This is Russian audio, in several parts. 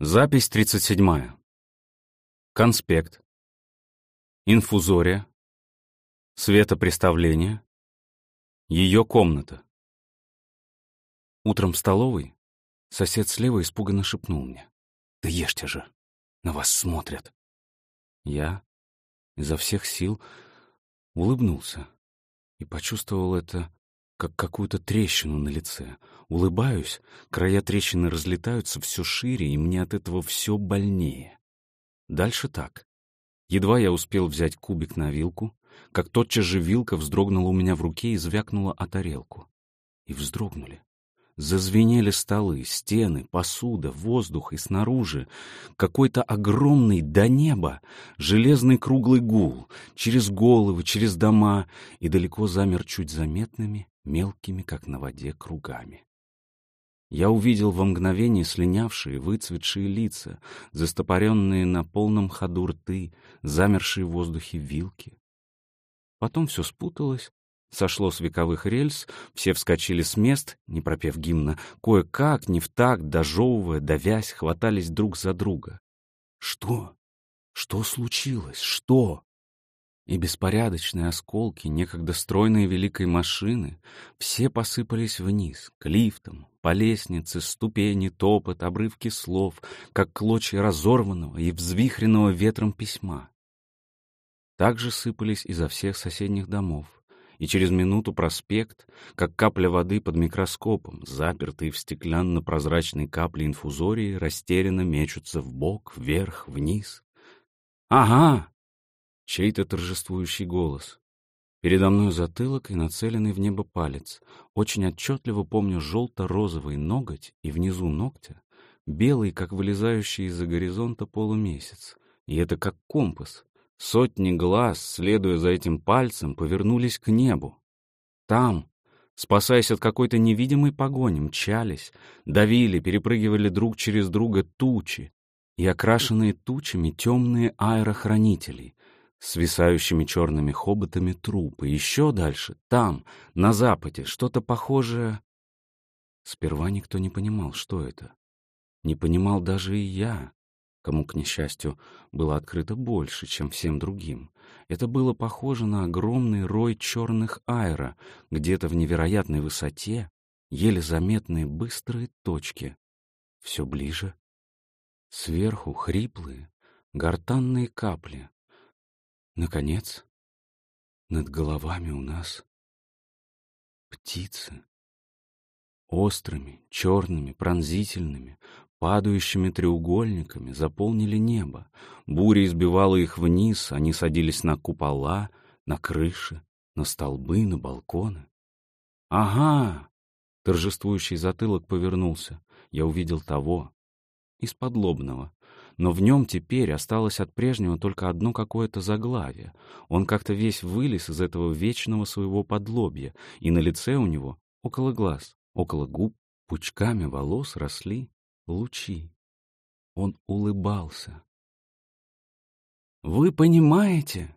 Запись 37. Конспект. Инфузория. Светопреставление. Ее комната. Утром в столовой сосед слева испуганно шепнул мне. «Да ешьте же! На вас смотрят!» Я изо всех сил улыбнулся и почувствовал это как какую-то трещину на лице. Улыбаюсь, края трещины разлетаются все шире, и мне от этого все больнее. Дальше так. Едва я успел взять кубик на вилку, как тотчас же вилка вздрогнула у меня в руке и звякнула о тарелку. И вздрогнули. Зазвенели столы, стены, посуда, воздух и снаружи какой-то огромный до неба железный круглый гул, через головы, через дома, и далеко замер чуть заметными, мелкими, как на воде, кругами. Я увидел во мгновение слинявшие, выцветшие лица, застопоренные на полном ходу рты, замершие в воздухе вилки. Потом все спуталось, Сошло с вековых рельс, все вскочили с мест, не пропев гимна, кое-как, не в такт, дожевывая, давясь, хватались друг за друга. Что? Что случилось? Что? И беспорядочные осколки некогда стройной великой машины все посыпались вниз, к лифтам, по лестнице, ступени, топот, обрывки слов, как клочья разорванного и взвихренного ветром письма. Также сыпались изо всех соседних домов, и через минуту проспект, как капля воды под микроскопом, запертые в стеклянно-прозрачной капле инфузории, растерянно мечутся в бок, вверх, вниз. «Ага!» — чей-то торжествующий голос. Передо мной затылок и нацеленный в небо палец. Очень отчетливо помню желто-розовый ноготь и внизу ногтя белый, как вылезающий из-за горизонта полумесяц. И это как компас, Сотни глаз, следуя за этим пальцем, повернулись к небу. Там, спасаясь от какой-то невидимой погони, мчались, давили, перепрыгивали друг через друга тучи и окрашенные тучами темные аэрохранители, свисающими черными хоботами трупы. Еще дальше, там, на западе, что-то похожее... Сперва никто не понимал, что это. Не понимал даже и я кому, к несчастью, было открыто больше, чем всем другим. Это было похоже на огромный рой черных аэро, где-то в невероятной высоте, еле заметные быстрые точки. Все ближе. Сверху хриплые, гортанные капли. Наконец, над головами у нас птицы. Острыми, черными, пронзительными, падающими треугольниками заполнили небо. Буря избивала их вниз, они садились на купола, на крыши, на столбы, на балконы. «Ага!» — торжествующий затылок повернулся. Я увидел того, из-под лобного. Но в нем теперь осталось от прежнего только одно какое-то заглавие. Он как-то весь вылез из этого вечного своего подлобья, и на лице у него, около глаз, около губ, пучками волос росли лучи. Он улыбался. «Вы понимаете?»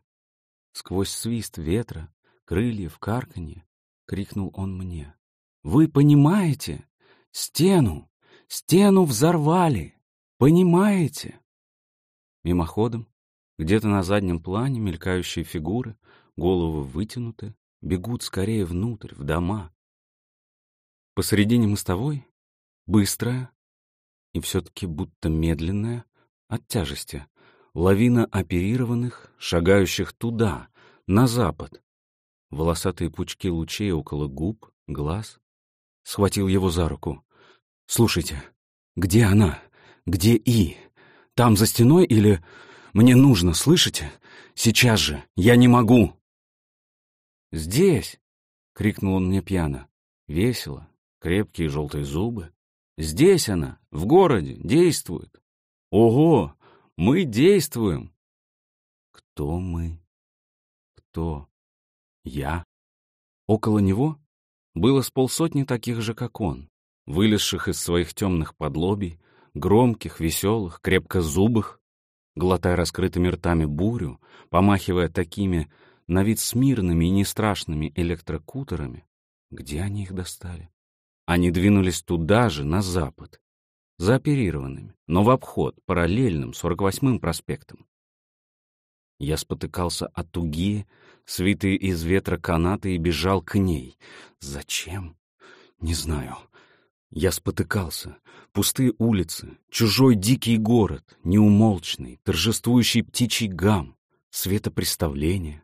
Сквозь свист ветра, крыльев, карканье, крикнул он мне. «Вы понимаете? Стену! Стену взорвали! Понимаете?» Мимоходом, где-то на заднем плане мелькающие фигуры, головы вытянуты, бегут скорее внутрь, в дома. Посредине мостовой, быстрая, и все-таки будто медленная от тяжести. Лавина оперированных, шагающих туда, на запад. Волосатые пучки лучей около губ, глаз. Схватил его за руку. «Слушайте, где она? Где И? Там за стеной или... Мне нужно, слышите? Сейчас же, я не могу!» «Здесь!» — крикнул он мне пьяно. Весело, крепкие желтые зубы, Здесь она, в городе, действует. Ого, мы действуем. Кто мы? Кто? Я? Около него было с полсотни таких же, как он, вылезших из своих темных подлобий, громких, веселых, крепкозубых, глотая раскрытыми ртами бурю, помахивая такими на вид смирными и нестрашными электрокутерами. Где они их достали? Они двинулись туда же, на запад. зооперированными, но в обход, параллельным 48-м проспектом. Я спотыкался о тугие, свитые из ветра канаты и бежал к ней. Зачем? Не знаю. Я спотыкался. Пустые улицы, чужой дикий город, неумолчный, торжествующий птичий гам, светопреставление.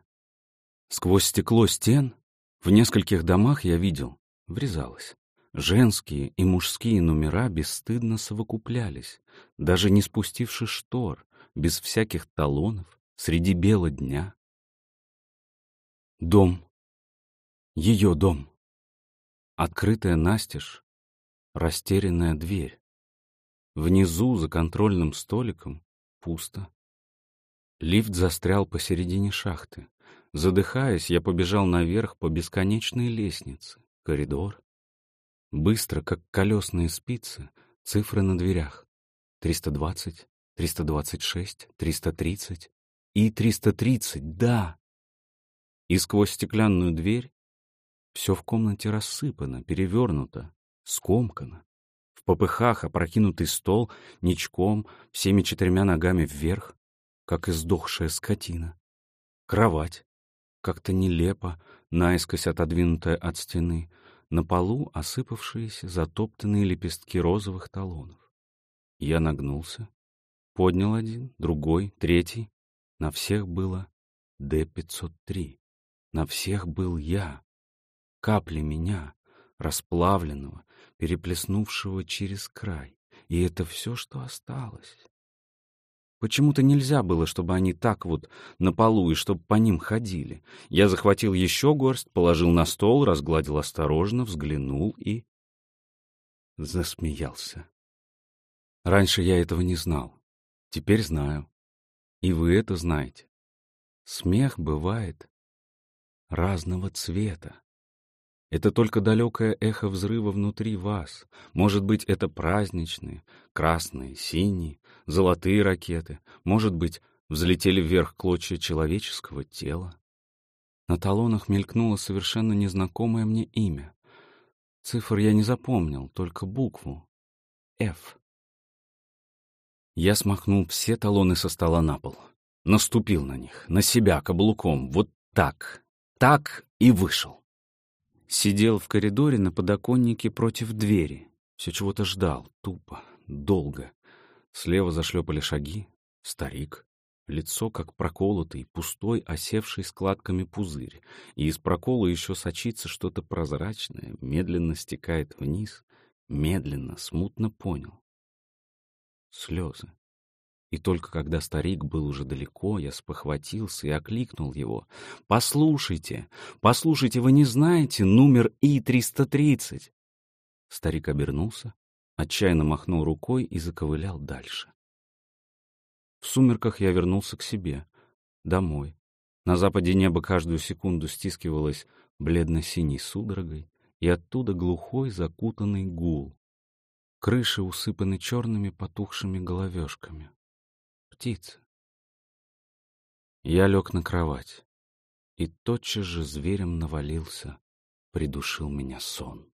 Сквозь стекло стен в нескольких домах я видел, врезалось. Женские и мужские номера бесстыдно совокуплялись, даже не спустивши штор, без всяких талонов, среди бела дня. Дом. Ее дом. Открытая настежь, растерянная дверь. Внизу, за контрольным столиком, пусто. Лифт застрял посередине шахты. Задыхаясь, я побежал наверх по бесконечной лестнице. Коридор. Быстро, как колесные спицы, цифры на дверях. 320, 326, 330 и 330, да. И сквозь стеклянную дверь все в комнате рассыпано, перевернуто, скомкано. В попыхах опрокинутый стол ничком, всеми четырьмя ногами вверх, как издохшая скотина. Кровать, как-то нелепо, наискось отодвинутая от стены, на полу осыпавшиеся затоптанные лепестки розовых талонов. Я нагнулся, поднял один, другой, третий. На всех было Д-503. На всех был я. Капли меня, расплавленного, переплеснувшего через край. И это все, что осталось. Почему-то нельзя было, чтобы они так вот на полу и чтобы по ним ходили. Я захватил еще горсть, положил на стол, разгладил осторожно, взглянул и... Засмеялся. Раньше я этого не знал. Теперь знаю. И вы это знаете. Смех бывает разного цвета. Это только далекое эхо взрыва внутри вас. Может быть, это праздничные, красные, синие, золотые ракеты. Может быть, взлетели вверх клочья человеческого тела. На талонах мелькнуло совершенно незнакомое мне имя. Цифр я не запомнил, только букву. «Ф». Я смахнул все талоны со стола на пол. Наступил на них, на себя, каблуком, вот так, так и вышел. Сидел в коридоре на подоконнике против двери. Все чего-то ждал, тупо, долго. Слева зашлепали шаги. Старик. Лицо как проколотый, пустой, осевший складками пузырь. И из прокола еще сочится что-то прозрачное, медленно стекает вниз. Медленно, смутно понял. Слезы. И только когда старик был уже далеко, я спохватился и окликнул его. «Послушайте, послушайте, вы не знаете номер И-330?» Старик обернулся, отчаянно махнул рукой и заковылял дальше. В сумерках я вернулся к себе, домой. На западе небо каждую секунду стискивалось бледно-синей судорогой, и оттуда глухой закутанный гул. Крыши усыпаны черными потухшими головешками птица. Я лег на кровать, и тотчас же зверем навалился, придушил меня сон.